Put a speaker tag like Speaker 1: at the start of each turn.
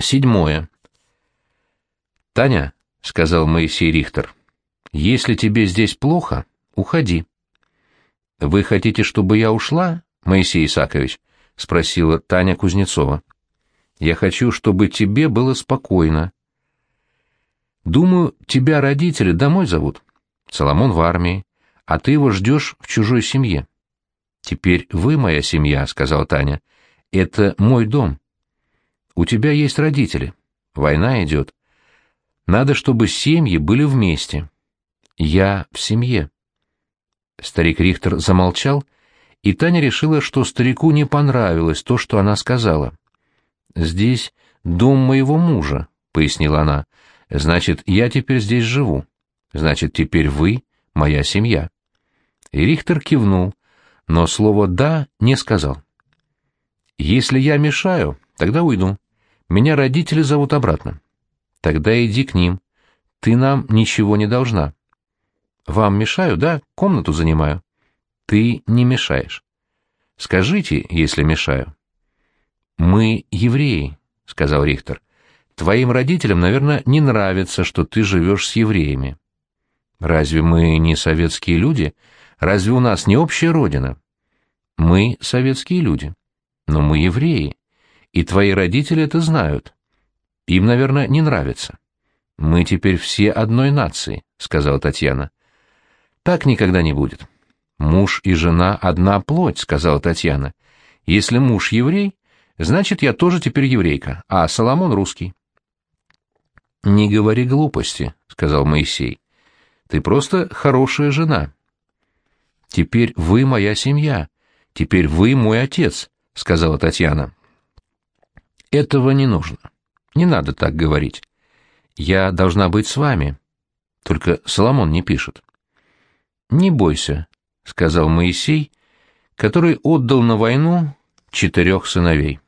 Speaker 1: Седьмое. «Таня», — сказал Моисей Рихтер, — «если тебе здесь плохо, уходи». «Вы хотите, чтобы я ушла, Моисей Исакович?» — спросила Таня Кузнецова. «Я хочу, чтобы тебе было спокойно». «Думаю, тебя родители домой зовут. Соломон в армии, а ты его ждешь в чужой семье». «Теперь вы моя семья», — сказала Таня. «Это мой дом. У тебя есть родители. Война идет. Надо, чтобы семьи были вместе. Я в семье». Старик Рихтер замолчал, и Таня решила, что старику не понравилось то, что она сказала. «Здесь дом моего мужа», — пояснила она. «Значит, я теперь здесь живу. Значит, теперь вы — моя семья». И Рихтер кивнул, но слово «да» не сказал. «Если я мешаю, тогда уйду. Меня родители зовут обратно. Тогда иди к ним. Ты нам ничего не должна». Вам мешаю, да? Комнату занимаю. Ты не мешаешь. Скажите, если мешаю. Мы евреи, сказал Рихтер. Твоим родителям, наверное, не нравится, что ты живешь с евреями. Разве мы не советские люди? Разве у нас не общая родина? Мы советские люди, но мы евреи, и твои родители это знают. Им, наверное, не нравится. Мы теперь все одной нации, сказала Татьяна. Так никогда не будет. Муж и жена — одна плоть, сказала Татьяна. Если муж еврей, значит, я тоже теперь еврейка, а Соломон русский. Не говори глупости, сказал Моисей. Ты просто хорошая жена. Теперь вы моя семья. Теперь вы мой отец, сказала Татьяна. Этого не нужно. Не надо так говорить. Я должна быть с вами. Только Соломон не пишет. «Не бойся», — сказал Моисей, который отдал на войну четырех сыновей.